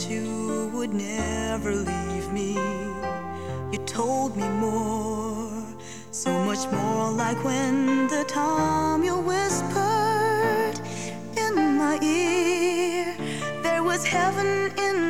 that you would never leave me. You told me more, so much more like when the time you whispered in my ear. There was heaven in